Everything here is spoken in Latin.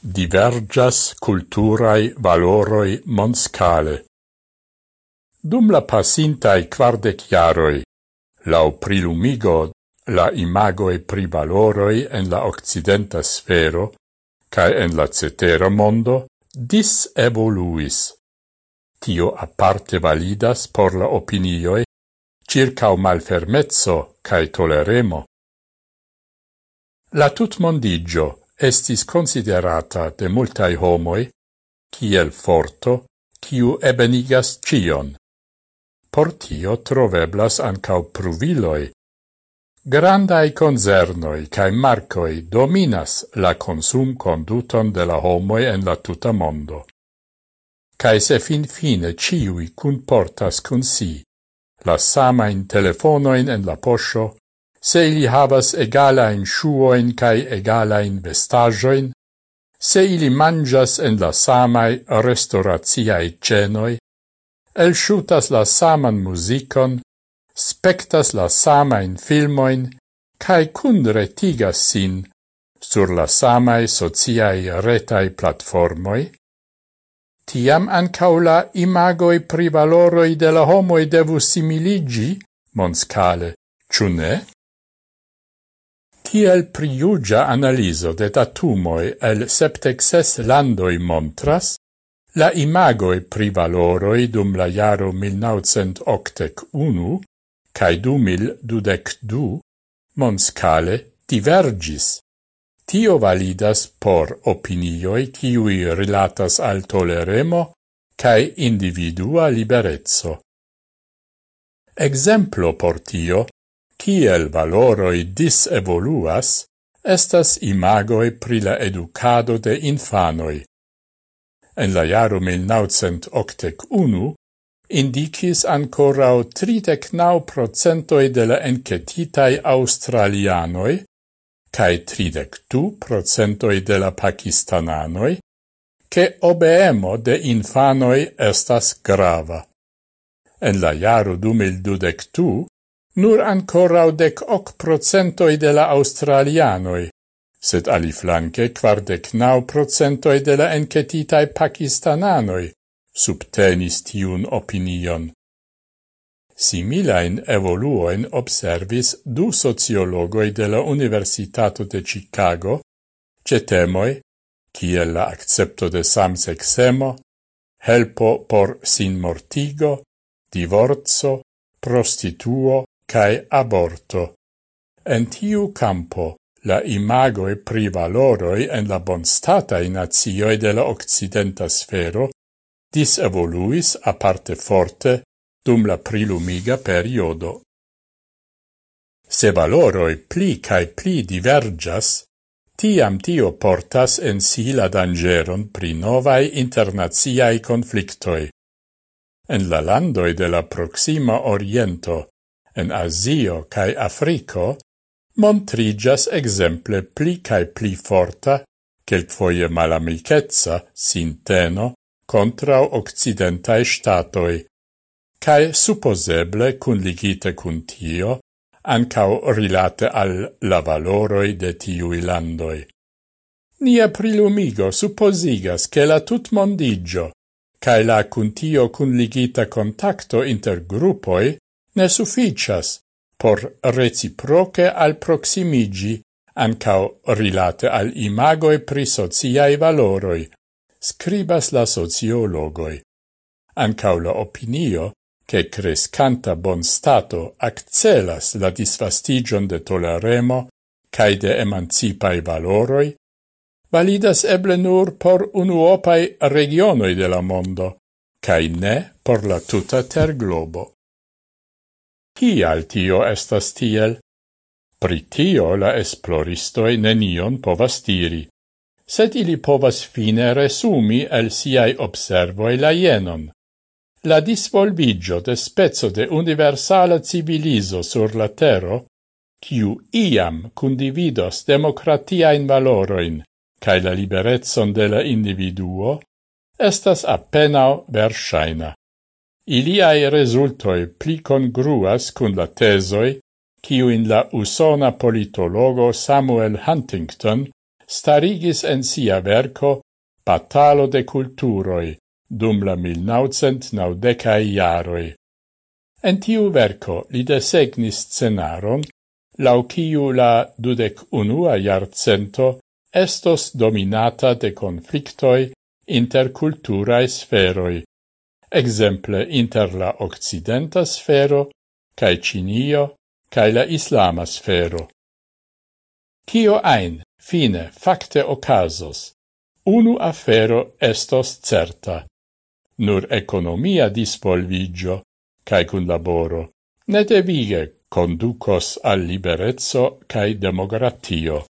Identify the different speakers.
Speaker 1: divergas culturai valoroi monscale. Dum la passintai quardec iaroi, lau prilumigo la imagoe pri valoroi en la occidenta sfero, cae en la cetera mondo, dis evoluis. Tio aparte validas por la opinioe circa o malfermezzo cae toleremo. La tutmondigio, estis considerata de multai homoi kiel forto, kiu ebenigas cion. Por tio troveblas ancau pruviloi. Grandai concernoi cae marcoi dominas la consum conduton de la homoi en la tuta mondo. Cae se fin fine ciui cun portas cun si, la samain telefonoin en la posho, se ili havas egalain shuoin kai egala in vestajoin, se ili mangias en la samai restauratiae cenoi, el shutas la saman musicon, spectas la samain filmoin, kai kundre tigas sin sur la samai sociae retae platformoi, tiam ancaula imagoi privaloroi de la homoi devu similigi, monscale, ciune? Kiel priugia analiso de datumoi el septexes landoi montras, la imagoi pri valoroi dum la jaro 1981 cae 2022 monscale divergis. Tio validas por opinioi kiui rilatas al toleremo cae individua liberezzo. Exemplo por tio kiel valoroi disevoluas, estas imagoi pri la educado de infanoi. En la jaro 1981 indicis ancorau 39% de la encetitai australianoi cae 32% de la pakistananoi che obeemo de infanoi estas grava. En la jaro 2022 nur ancorau dec hoc procentoi de la australianoi, sed aliflanque quardec nau procentoi de la encetitae pakistananoi subtenis tiun opinion. Similain evoluoin observis du sociologoi de la Universitato de Chicago, cetemoi, ciel la accepto de samsexemo, helpo por sin mortigo, divorzo, prostituo, cae aborto. En tiu campo, la imagoi pri valoroi en la bonstatai nazioi de la occidenta sfero disevoluis aparte forte dum la prilumiga periodo. Se valoroi pli cae pli divergas, tiam tio portas en si la dangeron pri novai internaziai conflictoi. En la landoi de la proxima oriento, en Asio cae Africo, montrigas exemple pli cae pli forta, quelquoie malamicetza, sinteno, contra occidentae statoi, cae supposeble cun ligite cun tio, ancao rilate al la valoroi de tiui landoi. Nia prilumigo supposigas che la tut mondigio, cae la cuntio cun ligita contacto inter gruppoi ne sufficias por reciproce al proximigi ancao rilate al imagoi pri sociae valoroi, scribas la sociologoi. Ancao la opinio che crescanta bon stato accelas la disfastigion de toleremo cae de emancipai valoroi, validas eble nur por unuopai regionoi de la mondo, cae ne por la tuta terglobo. Cial tio estas tiel? Pri tio la esploristoi nenion povas diri, sed ili povas fine resumi el siai observoi la jenon. La disvolvigio de spezzo de universala civilizo sur la tero, kiu iam condividos democratiaen valoroin cae la liberezzon de la individuo, estas appenao versaina. Iliai resultoi pli congruas cun la tesoi in la usona politologo Samuel Huntington starigis en sia verco Batalo de Culturoi dum la 1990-ai iaroi. En tiu verco li desegnis scenaron lau ciu la dudec unua iarcento estos dominata de conflictoi inter culturae sferoi, exemple inter la occidenta sfero cae Cinio cae la islama sfero. Cio ein fine facte ocasos, unu afero estos certa, nur economia dispolvigio cae cun laboro, ne devige conducos al liberezzo cae democratio.